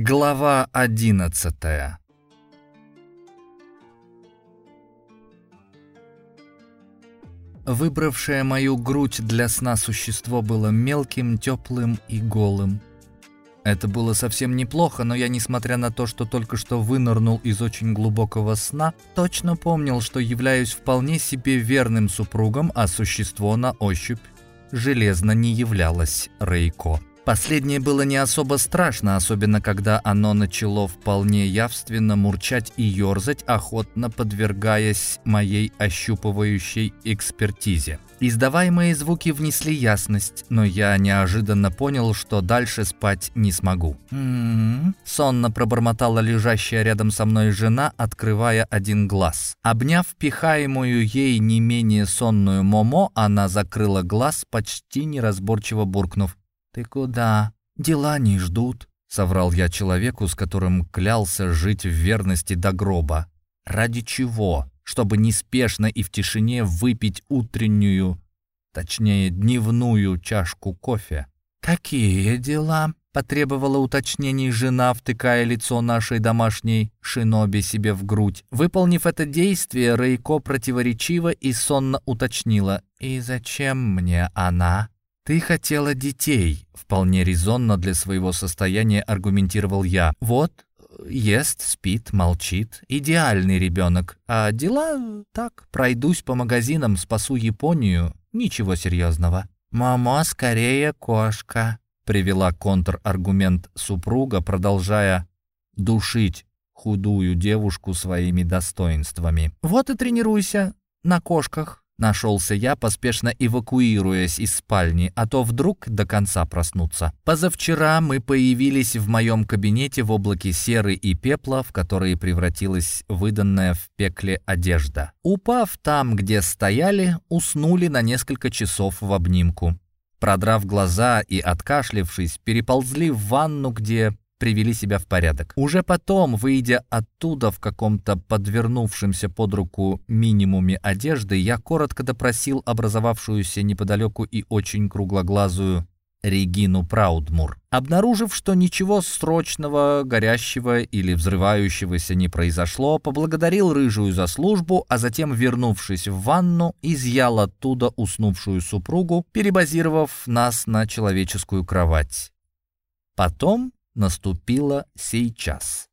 Глава одиннадцатая Выбравшее мою грудь для сна существо было мелким, теплым и голым. Это было совсем неплохо, но я, несмотря на то, что только что вынырнул из очень глубокого сна, точно помнил, что являюсь вполне себе верным супругом, а существо на ощупь железно не являлось Рейко. Последнее было не особо страшно, особенно когда оно начало вполне явственно мурчать и ерзать, охотно подвергаясь моей ощупывающей экспертизе. Издаваемые звуки внесли ясность, но я неожиданно понял, что дальше спать не смогу. «М-м-м», сонно пробормотала лежащая рядом со мной жена, открывая один глаз. Обняв пихаемую ей не менее сонную Момо, она закрыла глаз, почти неразборчиво буркнув. «Ты куда? Дела не ждут», — соврал я человеку, с которым клялся жить в верности до гроба. «Ради чего? Чтобы неспешно и в тишине выпить утреннюю, точнее, дневную чашку кофе». «Какие дела?» — потребовала уточнений жена, втыкая лицо нашей домашней шиноби себе в грудь. Выполнив это действие, Рейко противоречиво и сонно уточнила. «И зачем мне она?» «Ты хотела детей», — вполне резонно для своего состояния аргументировал я. «Вот, ест, спит, молчит. Идеальный ребенок. А дела так, пройдусь по магазинам, спасу Японию. Ничего серьезного». «Мамо, скорее кошка», — привела контраргумент супруга, продолжая душить худую девушку своими достоинствами. «Вот и тренируйся на кошках». Нашелся я, поспешно эвакуируясь из спальни, а то вдруг до конца проснуться. Позавчера мы появились в моем кабинете в облаке серы и пепла, в которые превратилась выданная в пекле одежда. Упав там, где стояли, уснули на несколько часов в обнимку. Продрав глаза и откашлившись, переползли в ванну, где привели себя в порядок. Уже потом, выйдя оттуда в каком-то подвернувшемся под руку минимуме одежды, я коротко допросил образовавшуюся неподалеку и очень круглоглазую Регину Праудмур. Обнаружив, что ничего срочного, горящего или взрывающегося не произошло, поблагодарил рыжую за службу, а затем, вернувшись в ванну, изъял оттуда уснувшую супругу, перебазировав нас на человеческую кровать. Потом наступило сейчас.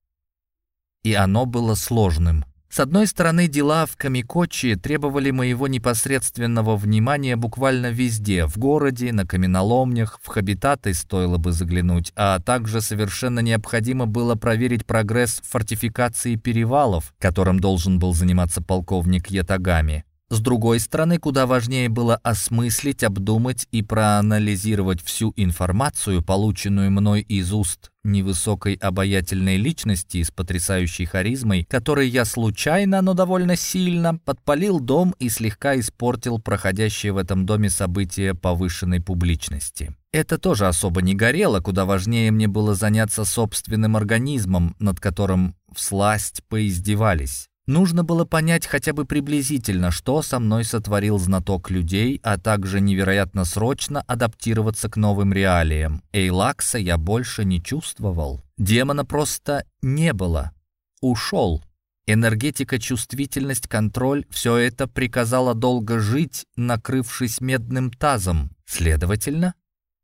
И оно было сложным. С одной стороны, дела в Камикочи требовали моего непосредственного внимания буквально везде, в городе, на каменоломнях, в хабитаты стоило бы заглянуть, а также совершенно необходимо было проверить прогресс фортификации перевалов, которым должен был заниматься полковник Ятагами. С другой стороны, куда важнее было осмыслить, обдумать и проанализировать всю информацию, полученную мной из уст невысокой обаятельной личности с потрясающей харизмой, которой я случайно, но довольно сильно подпалил дом и слегка испортил проходящее в этом доме события повышенной публичности. Это тоже особо не горело, куда важнее мне было заняться собственным организмом, над которым всласть поиздевались. Нужно было понять хотя бы приблизительно, что со мной сотворил знаток людей, а также невероятно срочно адаптироваться к новым реалиям. Эйлакса я больше не чувствовал. Демона просто не было. Ушел. Энергетика, чувствительность, контроль — все это приказало долго жить, накрывшись медным тазом. Следовательно,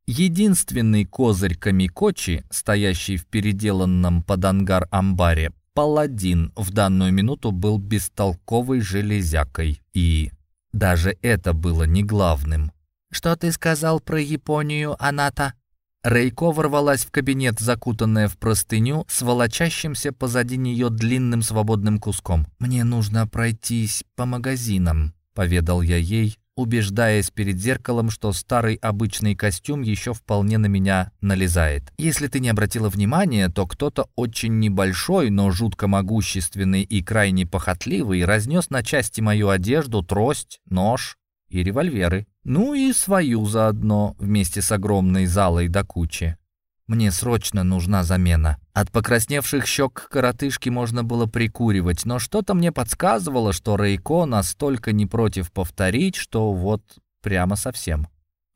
единственный козырь Камикочи, стоящий в переделанном под ангар амбаре, паладин в данную минуту был бестолковой железякой. И даже это было не главным. «Что ты сказал про Японию, Аната?» Рейко ворвалась в кабинет, закутанная в простыню, с волочащимся позади нее длинным свободным куском. «Мне нужно пройтись по магазинам», — поведал я ей, убеждаясь перед зеркалом, что старый обычный костюм еще вполне на меня налезает. Если ты не обратила внимания, то кто-то очень небольшой, но жутко могущественный и крайне похотливый разнес на части мою одежду, трость, нож и револьверы. Ну и свою заодно, вместе с огромной залой до кучи. Мне срочно нужна замена. От покрасневших щек коротышки можно было прикуривать, но что-то мне подсказывало, что Рейко настолько не против повторить, что вот прямо совсем.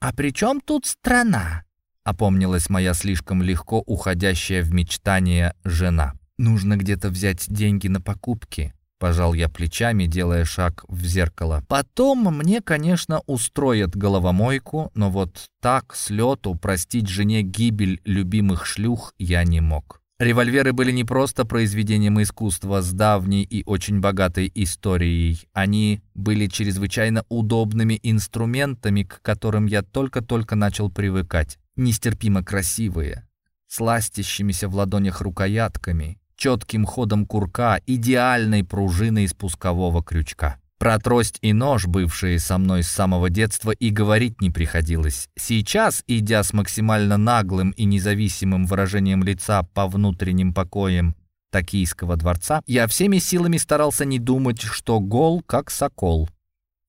«А при чем тут страна?» опомнилась моя слишком легко уходящая в мечтание жена. «Нужно где-то взять деньги на покупки», — пожал я плечами, делая шаг в зеркало. «Потом мне, конечно, устроят головомойку, но вот так, с лету, простить жене гибель любимых шлюх я не мог». Револьверы были не просто произведением искусства с давней и очень богатой историей. Они были чрезвычайно удобными инструментами, к которым я только-только начал привыкать. Нестерпимо красивые, сластящимися в ладонях рукоятками, четким ходом курка, идеальной пружиной спускового крючка. Про трость и нож, бывшие со мной с самого детства, и говорить не приходилось. Сейчас, идя с максимально наглым и независимым выражением лица по внутренним покоям Токийского дворца, я всеми силами старался не думать, что гол как сокол.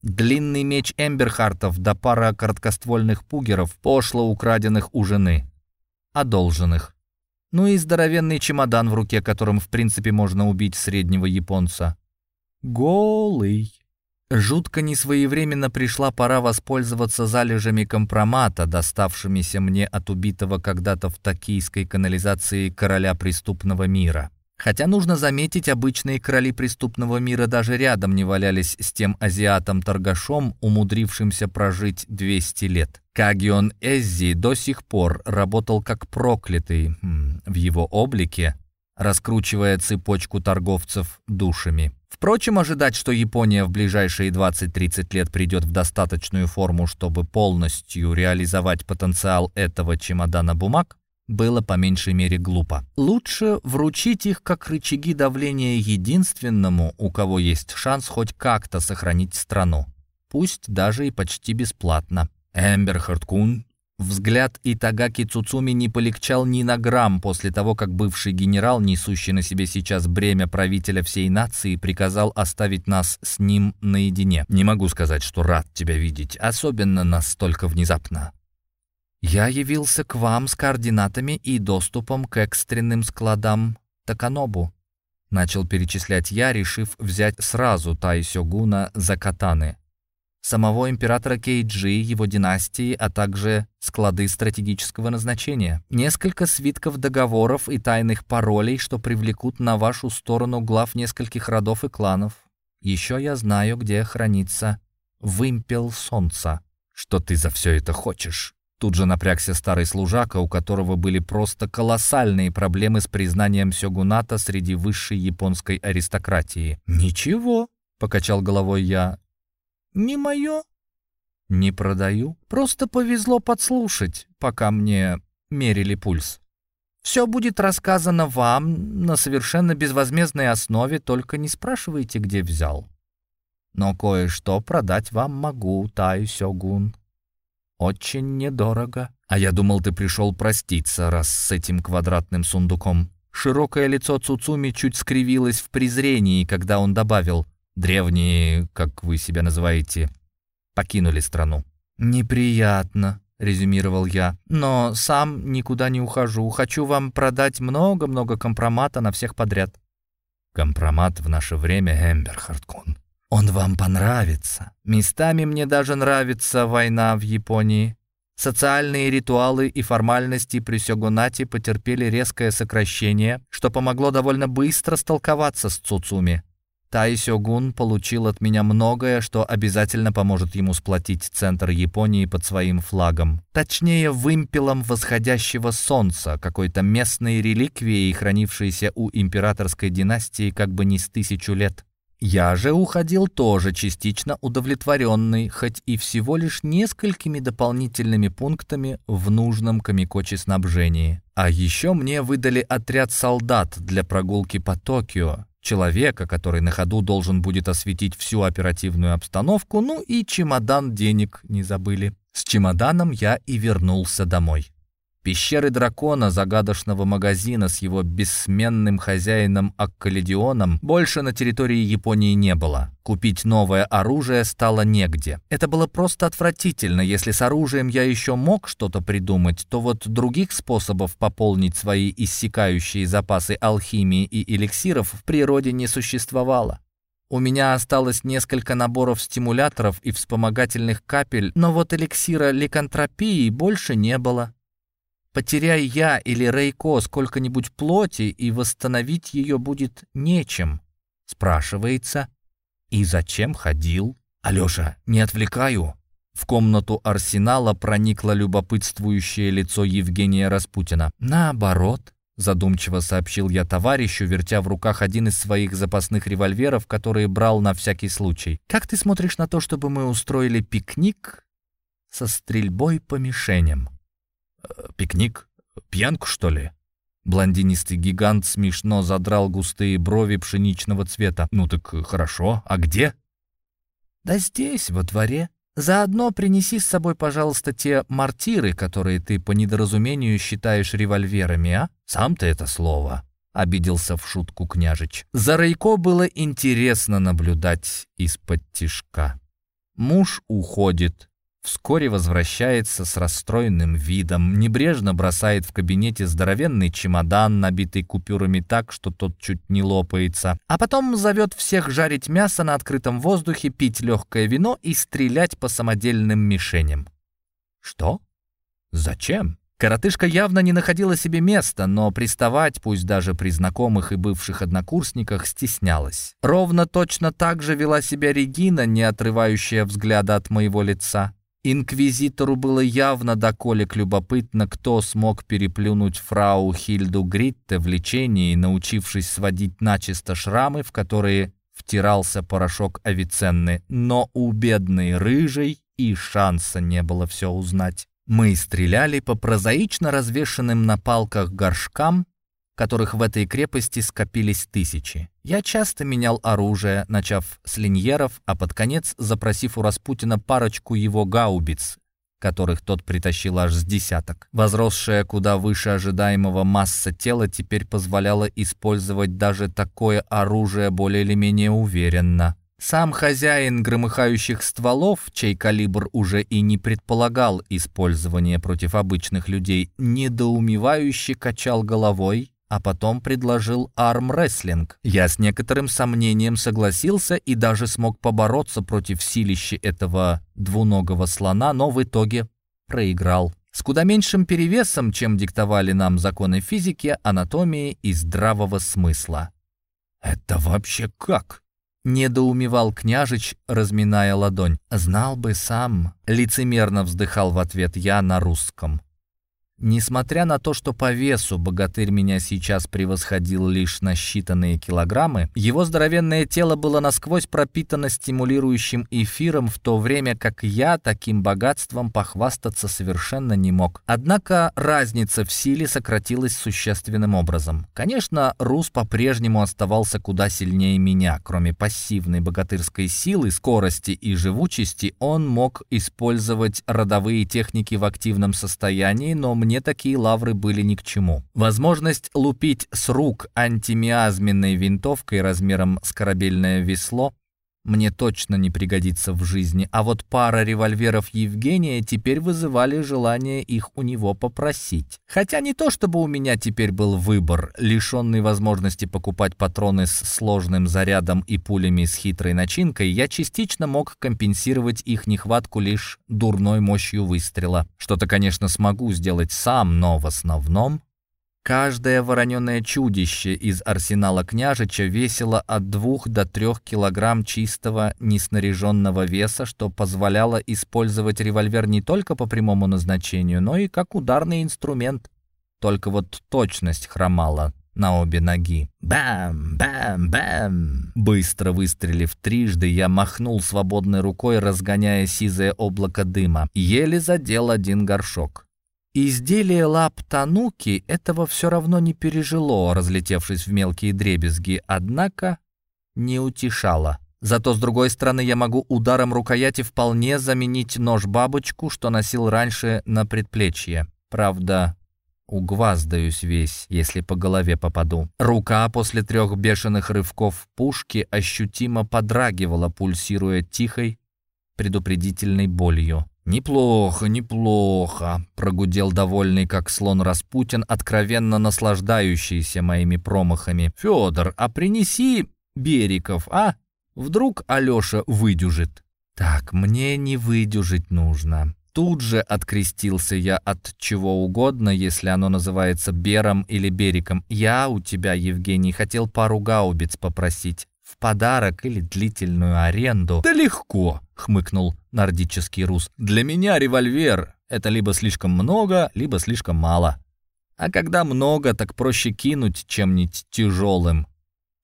Длинный меч Эмберхартов да пара короткоствольных пугеров, пошло украденных у жены. Одолженных. Ну и здоровенный чемодан в руке, которым в принципе можно убить среднего японца. Голый. Жутко несвоевременно пришла пора воспользоваться залежами компромата, доставшимися мне от убитого когда-то в токийской канализации короля преступного мира. Хотя нужно заметить, обычные короли преступного мира даже рядом не валялись с тем азиатом-торгашом, умудрившимся прожить 200 лет. Кагион Эззи до сих пор работал как проклятый в его облике, раскручивая цепочку торговцев душами. Впрочем, ожидать, что Япония в ближайшие 20-30 лет придет в достаточную форму, чтобы полностью реализовать потенциал этого чемодана бумаг, было по меньшей мере глупо. Лучше вручить их как рычаги давления единственному, у кого есть шанс хоть как-то сохранить страну. Пусть даже и почти бесплатно. Эмбер Харткун Взгляд Итагаки Цуцуми не полегчал ни на грамм после того, как бывший генерал, несущий на себе сейчас бремя правителя всей нации, приказал оставить нас с ним наедине. Не могу сказать, что рад тебя видеть, особенно настолько внезапно. Я явился к вам с координатами и доступом к экстренным складам Таканобу. Начал перечислять я, решив взять сразу Тайсёгуна за катаны самого императора Кейджи, его династии, а также склады стратегического назначения. Несколько свитков договоров и тайных паролей, что привлекут на вашу сторону глав нескольких родов и кланов. Еще я знаю, где хранится вымпел солнца. Что ты за все это хочешь? Тут же напрягся старый служака, у которого были просто колоссальные проблемы с признанием сёгуната среди высшей японской аристократии. «Ничего», — покачал головой я, не мое. Не продаю. Просто повезло подслушать, пока мне мерили пульс. Все будет рассказано вам на совершенно безвозмездной основе, только не спрашивайте, где взял. Но кое-что продать вам могу, Тай Сёгун. Очень недорого. А я думал, ты пришел проститься, раз с этим квадратным сундуком. Широкое лицо Цуцуми чуть скривилось в презрении, когда он добавил древние, как вы себя называете, покинули страну. «Неприятно», — резюмировал я. «Но сам никуда не ухожу. Хочу вам продать много-много компромата на всех подряд». «Компромат в наше время, Эмбер Харткун. Он вам понравится. Местами мне даже нравится война в Японии. Социальные ритуалы и формальности при Сёгунате потерпели резкое сокращение, что помогло довольно быстро столковаться с Цуцуми. Тай Сёгун получил от меня многое, что обязательно поможет ему сплотить центр Японии под своим флагом. Точнее, вымпелом восходящего солнца, какой-то местной реликвией, хранившейся у императорской династии как бы не с тысячу лет. Я же уходил тоже частично удовлетворенный, хоть и всего лишь несколькими дополнительными пунктами в нужном Камикочи снабжении. А еще мне выдали отряд солдат для прогулки по Токио, человека, который на ходу должен будет осветить всю оперативную обстановку, ну и чемодан денег не забыли. С чемоданом я и вернулся домой. Пещеры дракона, загадочного магазина с его бессменным хозяином Аккаледионом, больше на территории Японии не было. Купить новое оружие стало негде. Это было просто отвратительно. Если с оружием я еще мог что-то придумать, то вот других способов пополнить свои иссякающие запасы алхимии и эликсиров в природе не существовало. У меня осталось несколько наборов стимуляторов и вспомогательных капель, но вот эликсира ликантропии больше не было. Потеряй я или Рейко сколько-нибудь плоти, и восстановить ее будет нечем. Спрашивается, и зачем ходил? Алеша, не отвлекаю. В комнату арсенала проникло любопытствующее лицо Евгения Распутина. Наоборот, задумчиво сообщил я товарищу, вертя в руках один из своих запасных револьверов, которые брал на всякий случай. Как ты смотришь на то, чтобы мы устроили пикник со стрельбой по мишеням? Э, пикник? Пьянку, что ли? Блондинистый гигант смешно задрал густые брови пшеничного цвета. «Ну так хорошо, а где?» «Да здесь, во дворе. Заодно принеси с собой, пожалуйста, те мортиры, которые ты по недоразумению считаешь револьверами, а? Сам ты это слово». — обиделся в шутку княжич. За Райко было интересно наблюдать из-под тишка. Муж уходит, Вскоре возвращается с расстроенным видом, небрежно бросает в кабинете здоровенный чемодан, набитый купюрами так, что тот чуть не лопается, а потом зовет всех жарить мясо на открытом воздухе, пить легкое вино и стрелять по самодельным мишеням. Что? Зачем? Коротышка явно не находила себе места, но приставать, пусть даже при знакомых и бывших однокурсниках, стеснялась. Ровно точно так же вела себя Регина, не отрывающая взгляда от моего лица. Инквизитору было явно доколек любопытно, кто смог переплюнуть фрау Хильду Гритте в лечении, научившись сводить начисто шрамы, в которые втирался порошок Авиценны, но у бедной рыжей и шанса не было все узнать. Мы стреляли по прозаично развешенным на палках горшкам, которых в этой крепости скопились тысячи. Я часто менял оружие, начав с линьеров, а под конец запросив у Распутина парочку его гаубиц, которых тот притащил аж с десяток. Возросшая куда выше ожидаемого масса тела теперь позволяла использовать даже такое оружие более или менее уверенно. Сам хозяин громыхающих стволов, чей калибр уже и не предполагал использования против обычных людей, недоумевающе качал головой, а потом предложил армрестлинг. Я с некоторым сомнением согласился и даже смог побороться против силища этого двуногого слона, но в итоге проиграл. С куда меньшим перевесом, чем диктовали нам законы физики, анатомии и здравого смысла. «Это вообще как?» — недоумевал княжич, разминая ладонь. «Знал бы сам», — лицемерно вздыхал в ответ я на русском. Несмотря на то, что по весу богатырь меня сейчас превосходил лишь на считанные килограммы, его здоровенное тело было насквозь пропитано стимулирующим эфиром, в то время как я таким богатством похвастаться совершенно не мог. Однако разница в силе сократилась существенным образом. Конечно, Рус по-прежнему оставался куда сильнее меня. Кроме пассивной богатырской силы, скорости и живучести, он мог использовать родовые техники в активном состоянии, но мне мне такие лавры были ни к чему. Возможность лупить с рук антимиазменной винтовкой размером с корабельное весло мне точно не пригодится в жизни, а вот пара револьверов Евгения теперь вызывали желание их у него попросить. Хотя не то, чтобы у меня теперь был выбор, лишенный возможности покупать патроны с сложным зарядом и пулями с хитрой начинкой, я частично мог компенсировать их нехватку лишь дурной мощью выстрела. Что-то, конечно, смогу сделать сам, но в основном Каждое вороненое чудище из арсенала княжича весило от двух до трех килограмм чистого неснаряженного веса, что позволяло использовать револьвер не только по прямому назначению, но и как ударный инструмент. Только вот точность хромала на обе ноги. Бам! Бам! Бам! Быстро выстрелив трижды, я махнул свободной рукой, разгоняя сизое облако дыма. Еле задел один горшок. Изделие лап Тануки этого все равно не пережило, разлетевшись в мелкие дребезги, однако не утешало. Зато, с другой стороны, я могу ударом рукояти вполне заменить нож-бабочку, что носил раньше на предплечье. Правда, угваздаюсь весь, если по голове попаду. Рука после трех бешеных рывков пушки ощутимо подрагивала, пульсируя тихой, предупредительной болью. «Неплохо, неплохо», — прогудел довольный, как слон Распутин, откровенно наслаждающийся моими промахами. «Федор, а принеси бериков, а? Вдруг Алеша выдюжит?» «Так, мне не выдюжить нужно. Тут же открестился я от чего угодно, если оно называется Бером или Бериком. Я у тебя, Евгений, хотел пару гаубиц попросить. В подарок или длительную аренду. Да легко, хмыкнул нордический рус. Для меня револьвер — это либо слишком много, либо слишком мало. А когда много, так проще кинуть чем-нибудь тяжелым,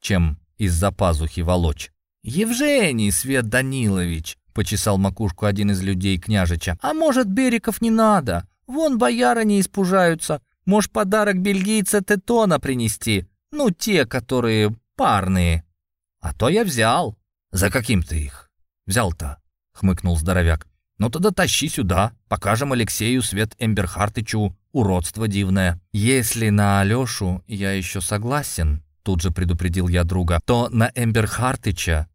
чем из-за пазухи волочь. «Евгений Свет Данилович!» — почесал макушку один из людей княжича. «А может, берегов не надо? Вон бояры не испужаются. Может, подарок бельгийца Тетона принести? Ну, те, которые парные. А то я взял». «За каким ты их взял-то?» — хмыкнул здоровяк. «Ну тогда тащи сюда, покажем Алексею Свет Эмберхартычу уродство дивное». «Если на Алешу я еще согласен», — тут же предупредил я друга, «то на Эмберхартыча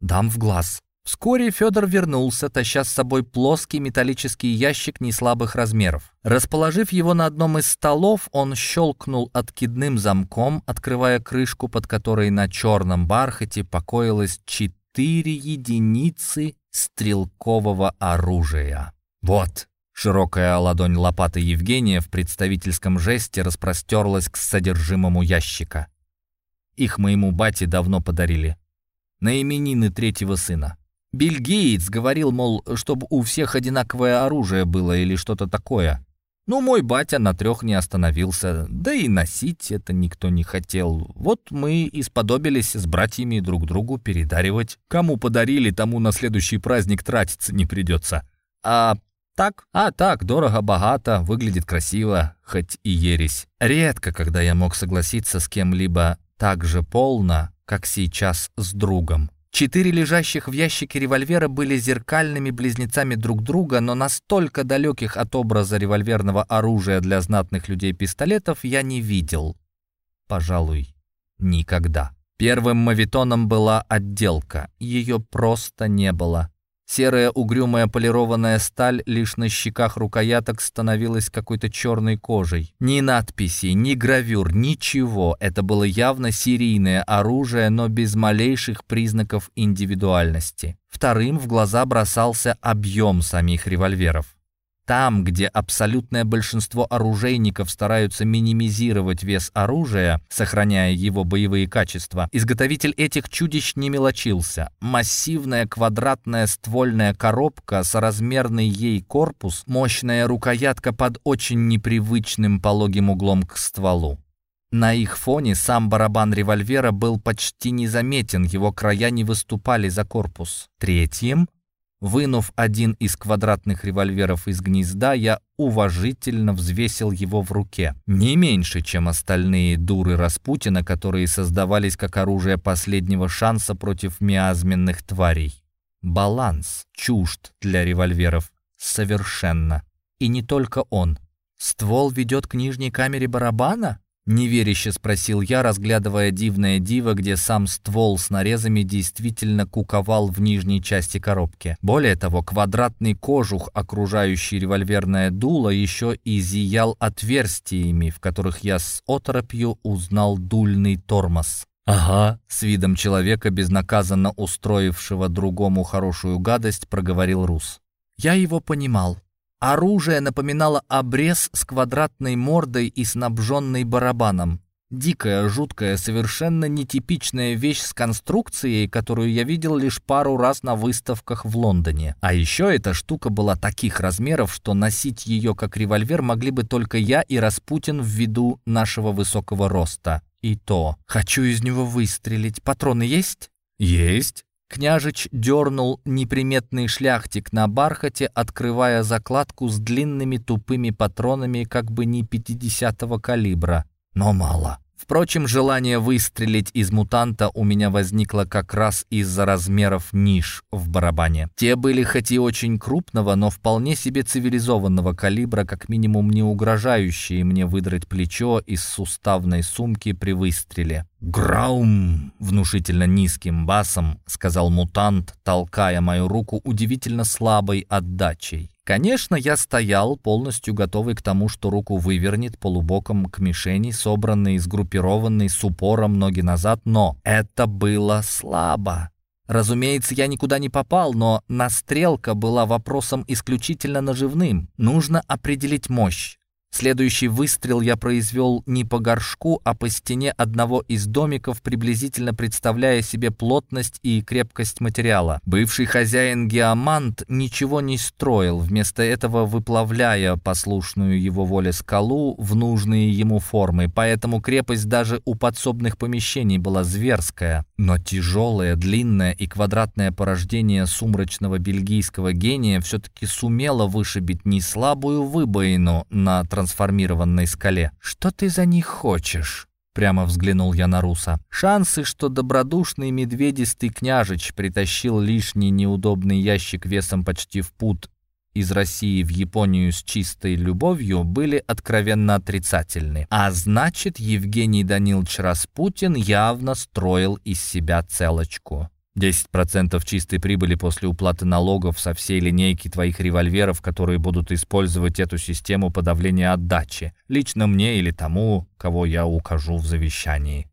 дам в глаз». Вскоре Федор вернулся, таща с собой плоский металлический ящик неслабых размеров. Расположив его на одном из столов, он щелкнул откидным замком, открывая крышку, под которой на черном бархате покоилось четыре единицы стрелкового оружия. «Вот!» Широкая ладонь лопаты Евгения в представительском жесте распростерлась к содержимому ящика. Их моему бате давно подарили. На именины третьего сына. Билл Гейтс говорил, мол, чтобы у всех одинаковое оружие было или что-то такое. Ну, мой батя на трех не остановился, да и носить это никто не хотел. Вот мы и сподобились с братьями друг другу передаривать. Кому подарили, тому на следующий праздник тратиться не придется. А так? А так, дорого-богато, выглядит красиво, хоть и ересь. Редко, когда я мог согласиться с кем-либо так же полно, как сейчас с другом. Четыре лежащих в ящике револьвера были зеркальными близнецами друг друга, но настолько далеких от образа револьверного оружия для знатных людей пистолетов я не видел. Пожалуй, никогда. Первым мавитоном была отделка. Ее просто не было. Серая угрюмая полированная сталь лишь на щеках рукояток становилась какой-то черной кожей. Ни надписи, ни гравюр, ничего. Это было явно серийное оружие, но без малейших признаков индивидуальности. Вторым в глаза бросался объем самих револьверов. Там, где абсолютное большинство оружейников стараются минимизировать вес оружия, сохраняя его боевые качества, изготовитель этих чудищ не мелочился. Массивная квадратная ствольная коробка, соразмерный ей корпус, мощная рукоятка под очень непривычным пологим углом к стволу. На их фоне сам барабан револьвера был почти незаметен, его края не выступали за корпус. Третьим Вынув один из квадратных револьверов из гнезда, я уважительно взвесил его в руке. Не меньше, чем остальные дуры Распутина, которые создавались как оружие последнего шанса против миазменных тварей. Баланс чужд для револьверов. Совершенно. И не только он. Ствол ведет к нижней камере барабана? Неверяще спросил я, разглядывая дивное диво, где сам ствол с нарезами действительно куковал в нижней части коробки. Более того, квадратный кожух, окружающий револьверное дуло, еще и зиял отверстиями, в которых я с оторопью узнал дульный тормоз. «Ага», — с видом человека, безнаказанно устроившего другому хорошую гадость, проговорил Рус. Я его понимал. Оружие напоминало обрез с квадратной мордой и снабженной барабаном. Дикая, жуткая, совершенно нетипичная вещь с конструкцией, которую я видел лишь пару раз на выставках в Лондоне. А еще эта штука была таких размеров, что носить ее как револьвер могли бы только я и Распутин ввиду нашего высокого роста. И то. Хочу из него выстрелить. Патроны есть? Есть. Княжич дернул неприметный шляхтик на бархате, открывая закладку с длинными тупыми патронами как бы не 50-го калибра. Но мало. Впрочем, желание выстрелить из мутанта у меня возникло как раз из-за размеров ниш в барабане. Те были хоть и очень крупного, но вполне себе цивилизованного калибра, как минимум не угрожающие мне выдрать плечо из суставной сумки при выстреле. «Граум!» — внушительно низким басом сказал мутант, толкая мою руку удивительно слабой отдачей. Конечно, я стоял, полностью готовый к тому, что руку вывернет полубоком к мишени, собранной, сгруппированной, с упором ноги назад, но это было слабо. Разумеется, я никуда не попал, но настрелка была вопросом исключительно наживным. Нужно определить мощь. Следующий выстрел я произвел не по горшку, а по стене одного из домиков, приблизительно представляя себе плотность и крепкость материала. Бывший хозяин Геомант ничего не строил, вместо этого выплавляя послушную его воле скалу в нужные ему формы, поэтому крепость даже у подсобных помещений была зверская. Но тяжелое, длинное и квадратное порождение сумрачного бельгийского гения все-таки сумело вышибить не слабую выбоину на трансформацию, трансформированной скале. «Что ты за них хочешь?» Прямо взглянул я на Руса. Шансы, что добродушный медведистый княжич притащил лишний неудобный ящик весом почти в пут из России в Японию с чистой любовью были откровенно отрицательны. А значит, Евгений Данилович Распутин явно строил из себя целочку. 10% чистой прибыли после уплаты налогов со всей линейки твоих револьверов, которые будут использовать эту систему подавления отдачи, лично мне или тому, кого я укажу в завещании.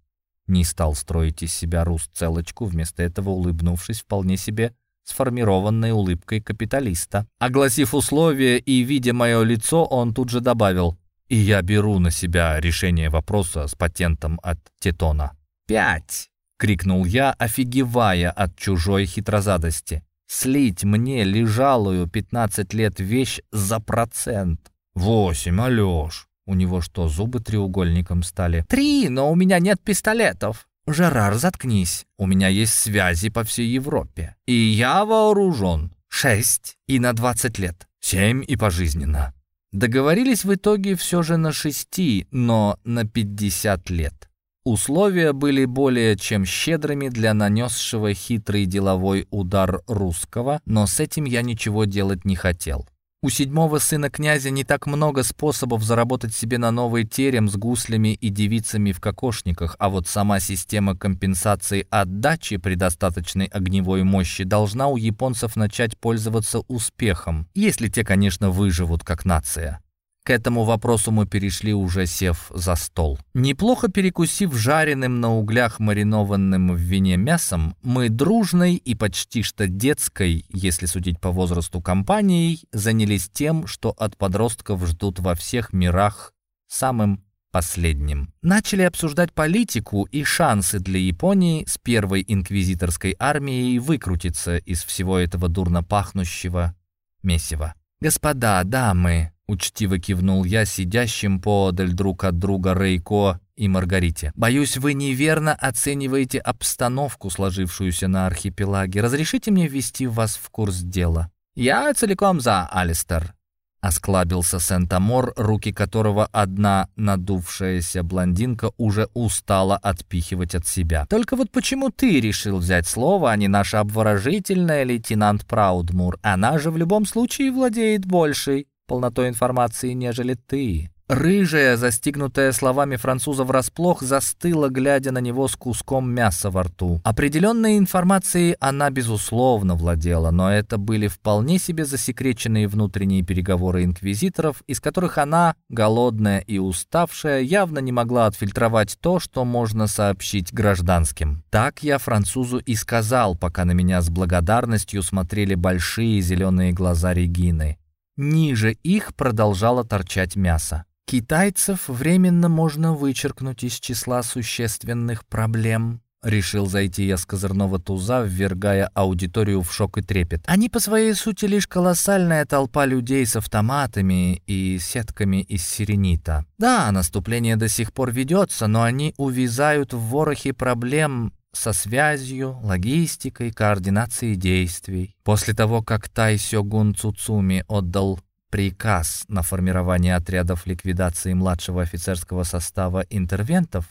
Не стал строить из себя Рус целочку, вместо этого улыбнувшись вполне себе сформированной улыбкой капиталиста. Огласив условия и видя мое лицо, он тут же добавил «И я беру на себя решение вопроса с патентом от Тетона». «Пять!» Крикнул я, офигевая от чужой хитрозадости. «Слить мне лежалую 15 лет вещь за процент!» «Восемь, Алёш!» У него что, зубы треугольником стали? «Три, но у меня нет пистолетов!» «Жерар, заткнись. У меня есть связи по всей Европе. И я вооружен. Шесть и на двадцать лет. Семь и пожизненно». Договорились в итоге все же на шести, но на пятьдесят лет. Условия были более чем щедрыми для нанесшего хитрый деловой удар русского, но с этим я ничего делать не хотел. У седьмого сына князя не так много способов заработать себе на новый терем с гуслями и девицами в кокошниках, а вот сама система компенсации отдачи при достаточной огневой мощи должна у японцев начать пользоваться успехом, если те, конечно, выживут как нация. К этому вопросу мы перешли, уже сев за стол. Неплохо перекусив жареным на углях маринованным в вине мясом, мы дружной и почти что детской, если судить по возрасту компанией, занялись тем, что от подростков ждут во всех мирах самым последним. Начали обсуждать политику и шансы для Японии с первой инквизиторской армией выкрутиться из всего этого дурно пахнущего месива. «Господа, дамы!» Учтиво кивнул я сидящим подаль друг от друга Рейко и Маргарите. «Боюсь, вы неверно оцениваете обстановку, сложившуюся на архипелаге. Разрешите мне ввести вас в курс дела?» «Я целиком за, Алистер», — осклабился Сент-Амор, руки которого одна надувшаяся блондинка уже устала отпихивать от себя. «Только вот почему ты решил взять слово, а не наша обворожительная лейтенант Праудмур? Она же в любом случае владеет большей полнотой информации, нежели ты. Рыжая, застигнутая словами француза врасплох, застыла, глядя на него с куском мяса во рту. Определенной информацией она, безусловно, владела, но это были вполне себе засекреченные внутренние переговоры инквизиторов, из которых она, голодная и уставшая, явно не могла отфильтровать то, что можно сообщить гражданским. Так я французу и сказал, пока на меня с благодарностью смотрели большие зеленые глаза Регины. Ниже их продолжало торчать мясо. Китайцев временно можно вычеркнуть из числа существенных проблем. Решил зайти я с козырного туза, ввергая аудиторию в шок и трепет. Они по своей сути лишь колоссальная толпа людей с автоматами и сетками из сиренита. Да, наступление до сих пор ведется, но они увязают в ворохе проблем, со связью, логистикой, координацией действий. После того, как Тай Сёгун Цуцуми отдал приказ на формирование отрядов ликвидации младшего офицерского состава интервентов,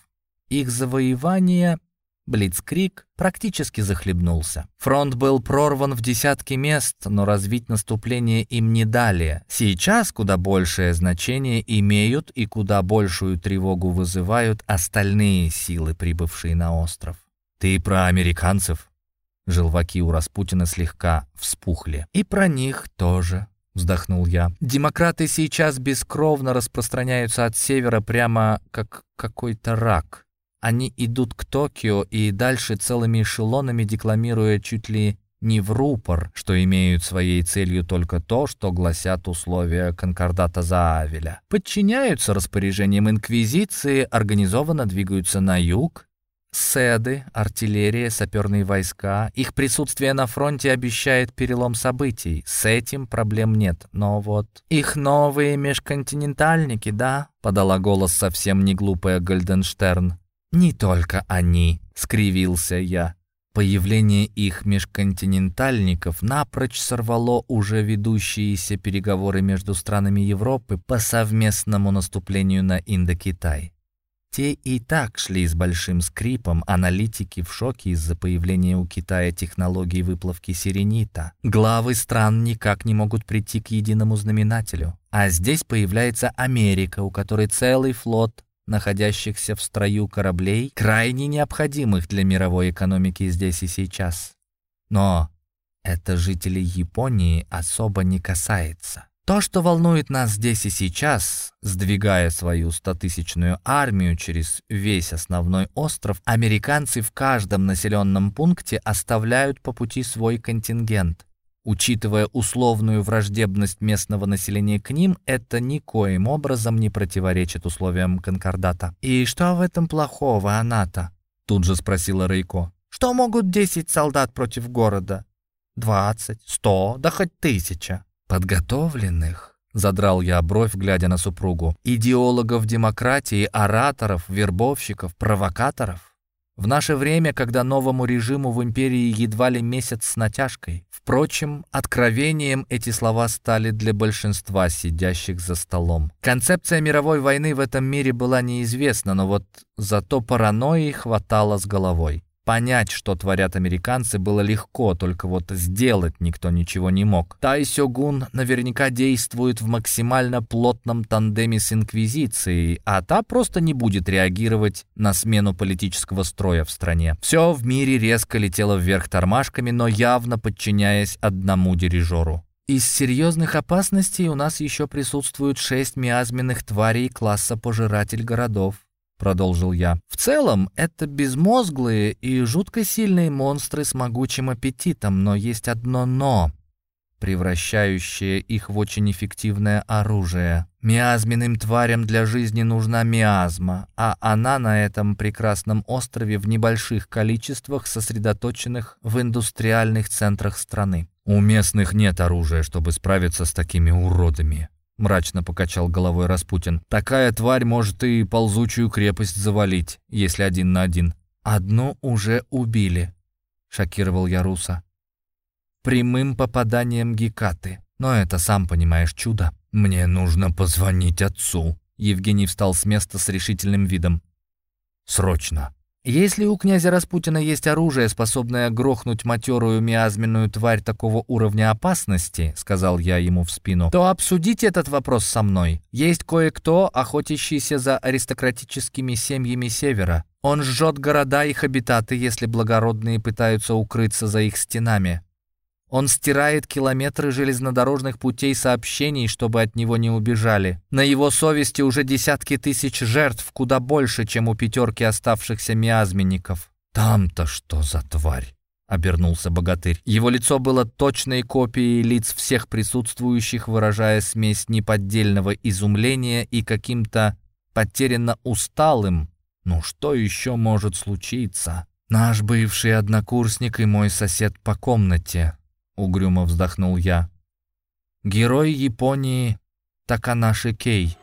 их завоевание Блицкрик практически захлебнулся. Фронт был прорван в десятки мест, но развить наступление им не дали. Сейчас куда большее значение имеют и куда большую тревогу вызывают остальные силы, прибывшие на остров. «Ты про американцев?» Желваки у Распутина слегка вспухли. «И про них тоже», — вздохнул я. «Демократы сейчас бескровно распространяются от севера прямо как какой-то рак. Они идут к Токио и дальше целыми эшелонами декламируя чуть ли не в рупор, что имеют своей целью только то, что гласят условия конкордата Заавеля. Подчиняются распоряжениям Инквизиции, организованно двигаются на юг, Седы, артиллерия, саперные войска. Их присутствие на фронте обещает перелом событий. С этим проблем нет. Но вот... Их новые межконтинентальники, да? Подала голос совсем не глупая Гольденштерн. Не только они, скривился я. Появление их межконтинентальников напрочь сорвало уже ведущиеся переговоры между странами Европы по совместному наступлению на Индокитай. Те и так шли с большим скрипом, аналитики в шоке из-за появления у Китая технологий выплавки сиренита. Главы стран никак не могут прийти к единому знаменателю. А здесь появляется Америка, у которой целый флот находящихся в строю кораблей, крайне необходимых для мировой экономики здесь и сейчас. Но это жителей Японии особо не касается. То, что волнует нас здесь и сейчас, сдвигая свою стотысячную армию через весь основной остров, американцы в каждом населенном пункте оставляют по пути свой контингент. Учитывая условную враждебность местного населения к ним, это никоим образом не противоречит условиям конкордата. «И что в этом плохого, Аната?» — тут же спросила Рейко. «Что могут десять солдат против города? Двадцать, сто, да хоть тысяча?» «Подготовленных?» — задрал я бровь, глядя на супругу. «Идеологов демократии, ораторов, вербовщиков, провокаторов?» В наше время, когда новому режиму в империи едва ли месяц с натяжкой. Впрочем, откровением эти слова стали для большинства сидящих за столом. Концепция мировой войны в этом мире была неизвестна, но вот зато паранойи хватало с головой. Понять, что творят американцы, было легко, только вот сделать никто ничего не мог. Тай Сёгун наверняка действует в максимально плотном тандеме с Инквизицией, а та просто не будет реагировать на смену политического строя в стране. Все в мире резко летело вверх тормашками, но явно подчиняясь одному дирижеру. Из серьезных опасностей у нас еще присутствуют шесть миазменных тварей класса «Пожиратель городов» продолжил я. В целом, это безмозглые и жутко сильные монстры с могучим аппетитом, но есть одно «но», превращающее их в очень эффективное оружие. Миазменным тварям для жизни нужна миазма, а она на этом прекрасном острове в небольших количествах, сосредоточенных в индустриальных центрах страны. У местных нет оружия, чтобы справиться с такими уродами мрачно покачал головой Распутин. Такая тварь может и ползучую крепость завалить, если один на один. Одну уже убили, шокировал я Руса. Прямым попаданием Гекаты. Но это, сам понимаешь, чудо. Мне нужно позвонить отцу. Евгений встал с места с решительным видом. Срочно. Если у князя Распутина есть оружие, способное грохнуть матерую миазменную тварь такого уровня опасности, сказал я ему в спину, то обсудите этот вопрос со мной. Есть кое-кто, охотящийся за аристократическими семьями Севера. Он жжет города их обитаты, если благородные пытаются укрыться за их стенами. Он стирает километры железнодорожных путей сообщений, чтобы от него не убежали. На его совести уже десятки тысяч жертв, куда больше, чем у пятерки оставшихся миазменников. «Там-то что за тварь?» — обернулся богатырь. Его лицо было точной копией лиц всех присутствующих, выражая смесь неподдельного изумления и каким-то потерянно усталым. «Ну что еще может случиться?» «Наш бывший однокурсник и мой сосед по комнате», угрюмо вздохнул я. Герой Японии Таканаши Кей.